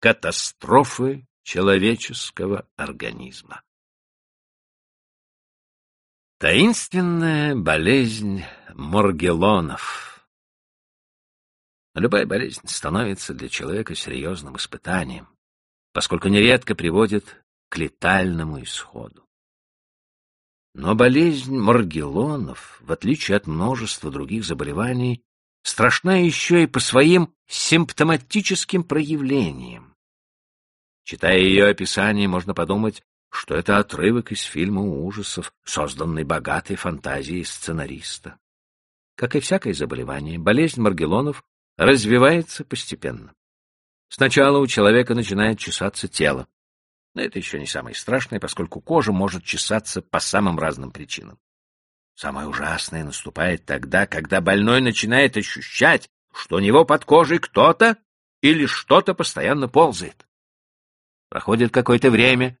катастрофы человеческого организма. Таинственная болезнь Моргелонов. Любая болезнь становится для человека серьезным испытанием, поскольку нередко приводит к летальному исходу. Но болезнь Моргелонов, в отличие от множества других заболеваний, страшна еще и по своим симптоматическим проявлениям. Читая ее описание, можно подумать, что это отрывок из фильма ужасов, созданный богатой фантазией сценариста. Как и всякое заболевание, болезнь Маргелонов развивается постепенно. Сначала у человека начинает чесаться тело. Но это еще не самое страшное, поскольку кожа может чесаться по самым разным причинам. Самое ужасное наступает тогда, когда больной начинает ощущать, что у него под кожей кто-то или что-то постоянно ползает. Проходит какое-то время,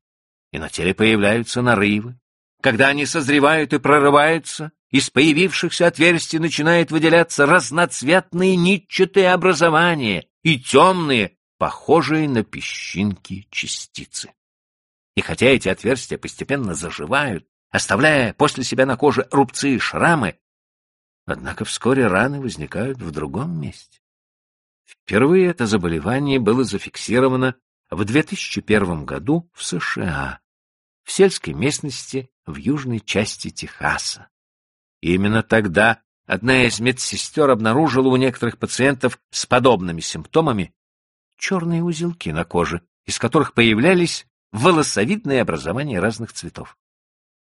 и на теле появляются нарывы. Когда они созревают и прорываются, из появившихся отверстий начинают выделяться разноцветные нитчатые образования и темные, похожие на песчинки частицы. И хотя эти отверстия постепенно заживают, оставляя после себя на коже рубцы и шрамы, однако вскоре раны возникают в другом месте. Впервые это заболевание было зафиксировано в 2001 году в США, в сельской местности в южной части Техаса. И именно тогда одна из медсестер обнаружила у некоторых пациентов с подобными симптомами черные узелки на коже, из которых появлялись волосовидные образования разных цветов.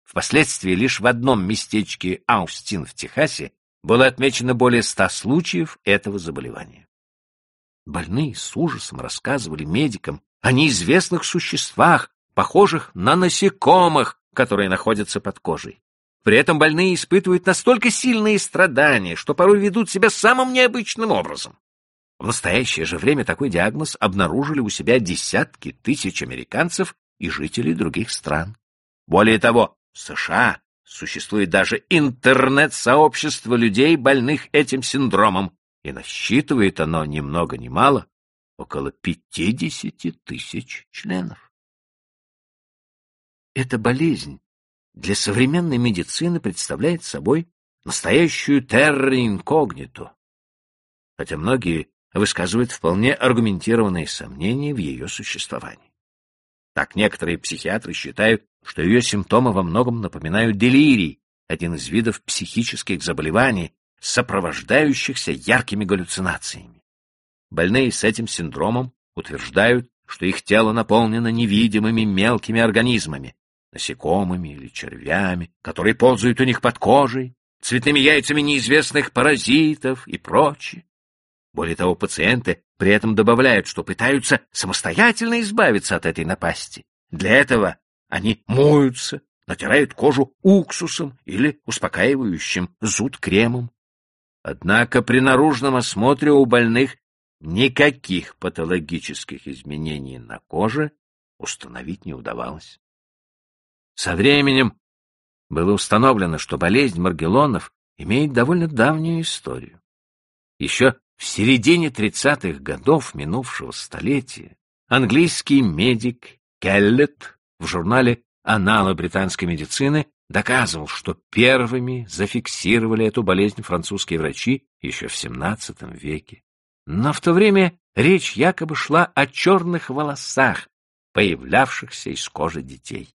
Впоследствии лишь в одном местечке Аустин в Техасе было отмечено более ста случаев этого заболевания. Больные с ужасом рассказывали медикам о неизвестных существах, похожих на насекомых, которые находятся под кожей. При этом больные испытывают настолько сильные страдания, что порой ведут себя самым необычным образом. В настоящее же время такой диагноз обнаружили у себя десятки тысяч американцев и жителей других стран. Более того, в США существует даже интернет-сообщество людей, больных этим синдромом, и насчитывает оно ни много ни мало около пятидесяти тысяч членов. Эта болезнь для современной медицины представляет собой настоящую терра инкогнито, хотя многие высказывают вполне аргументированные сомнения в ее существовании. Так некоторые психиатры считают, что ее симптомы во многом напоминают делирий, один из видов психических заболеваний, сопровождающихся яркими галлюцинациями. Больные с этим синдромом утверждают, что их тело наполнено невидимыми мелкими организмами, насекомыми или червями, которые ползают у них под кожей, цветными яйцами неизвестных паразитов и прочее. Более того, пациенты при этом добавляют, что пытаются самостоятельно избавиться от этой напасти. Для этого они моются, натирают кожу уксусом или успокаивающим зуд кремом. Однако при наружном осмотре у больных никаких патологических изменений на коже установить не удавалось. Со временем было установлено, что болезнь Маргелонов имеет довольно давнюю историю. Еще в середине 30-х годов минувшего столетия английский медик Келлет в журнале «Аналы британской медицины» доказывал, что первыми зафиксировали эту болезнь французские врачи еще в XVII веке. Но в то время речь якобы шла о черных волосах, появлявшихся из кожи детей.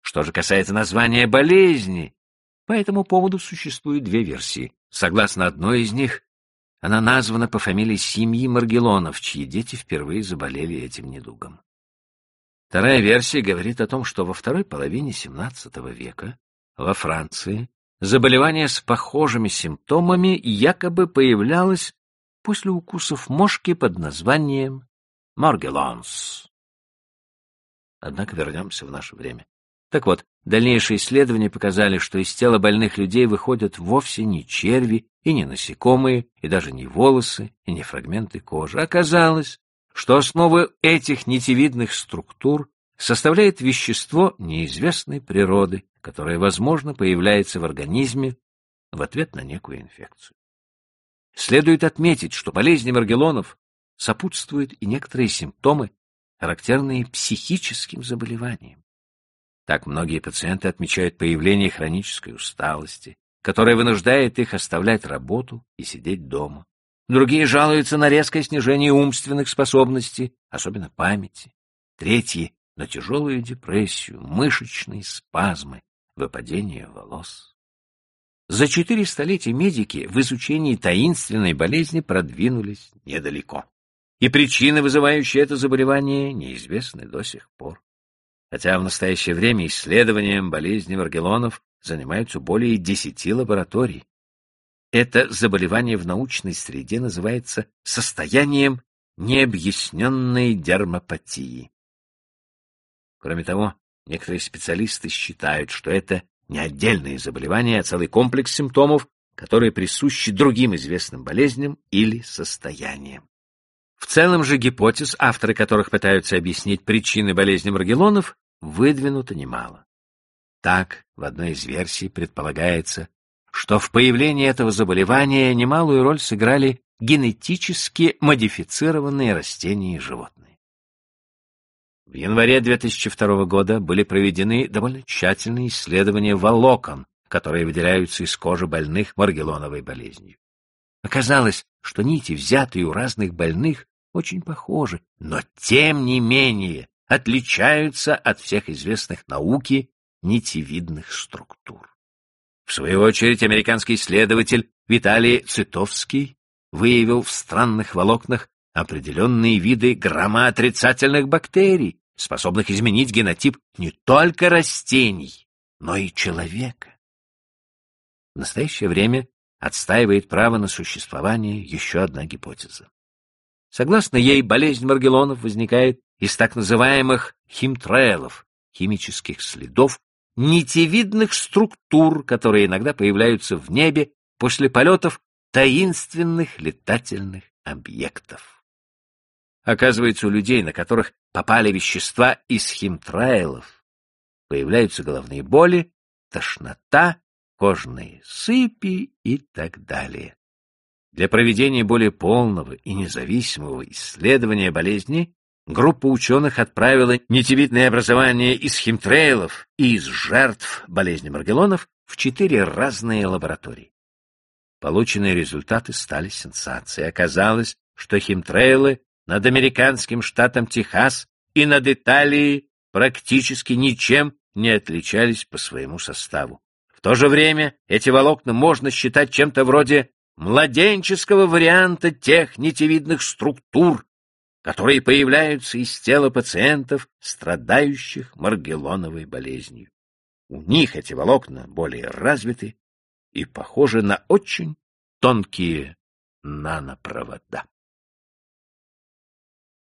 Что же касается названия болезни, по этому поводу существуют две версии. Согласно одной из них, она названа по фамилии семьи Маргелонов, чьи дети впервые заболели этим недугом. Вторая версия говорит о том, что во второй половине XVII века во Франции заболевание с похожими симптомами якобы появлялось после укусов мошки под названием Маргелонс. Однако вернемся в наше время. Так вот, дальнейшие исследования показали, что из тела больных людей выходят вовсе не черви и не насекомые, и даже не волосы, и не фрагменты кожи. Оказалось, что основу этих нитевидных структур составляет вещество неизвестной природы, которое, возможно, появляется в организме в ответ на некую инфекцию. Следует отметить, что болезни Маргелонов сопутствуют и некоторые симптомы, характерные психическим заболеваниям. Так многие пациенты отмечают появление хронической усталости, которая вынуждает их оставлять работу и сидеть дома. Другие жалуются на резкое снижение умственных способностей, особенно памяти. Третьи — на тяжелую депрессию, мышечные спазмы, выпадение волос. За четыре столетия медики в изучении таинственной болезни продвинулись недалеко. И причины, вызывающие это заболевание, неизвестны до сих пор. Хотя в настоящее время исследованием болезни Маргелонов занимаются более десяти лабораторий. Это заболевание в научной среде называется состоянием необъясненной дермопатии. Кроме того, некоторые специалисты считают, что это не отдельные заболевания, а целый комплекс симптомов, которые присущи другим известным болезням или состояниям. В целом же гипотез, авторы которых пытаются объяснить причины болезни Маргелонов, выдвинуто немало. Так, в одной из версий предполагается, что в появлении этого заболевания немалую роль сыграли генетически модифицированные растения и животные. В январе 2002 года были проведены довольно тщательные исследования волокон, которые выделяются из кожи больных маргелоновой болезнью. Оказалось, что нити, взятые у разных больных, очень похожи, но тем не менее отличаются от всех известных науки нитевидных структур. В свою очередь, американский исследователь Виталий Цитовский выявил в странных волокнах определенные виды громоотрицательных бактерий, способных изменить генотип не только растений, но и человека. В настоящее время отстаивает право на существование еще одна гипотеза. Согласно ей, болезнь Маргелонов возникает из так называемых химтрейлов, химических следов, нитевидных структур, которые иногда появляются в небе после полетов таинственных летательных объектов. Оказывается, у людей, на которых попали вещества из химтраилов, появляются головные боли, тошнота, кожные сыпи и так далее. Для проведения более полного и независимого исследования болезни группа ученых отправила нитевидное образование из химтрейлов и из жертв болезни Маргелонов в четыре разные лаборатории. Полученные результаты стали сенсацией. Оказалось, что химтрейлы над американским штатом Техас и над Италией практически ничем не отличались по своему составу. В то же время эти волокна можно считать чем-то вроде младенческого варианта тех нитевидных структур, которые появляются из тела пациентов, страдающих маргелоновой болезнью. У них эти волокна более развиты и похожи на очень тонкие нанопровода.